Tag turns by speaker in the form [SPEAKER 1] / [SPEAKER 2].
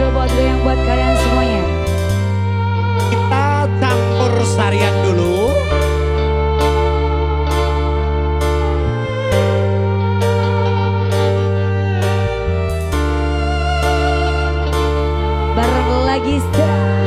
[SPEAKER 1] Coba tuh
[SPEAKER 2] yang buat kalian semuanya.
[SPEAKER 3] Kita campur sarian dulu.
[SPEAKER 1] Bareng lagi. Start.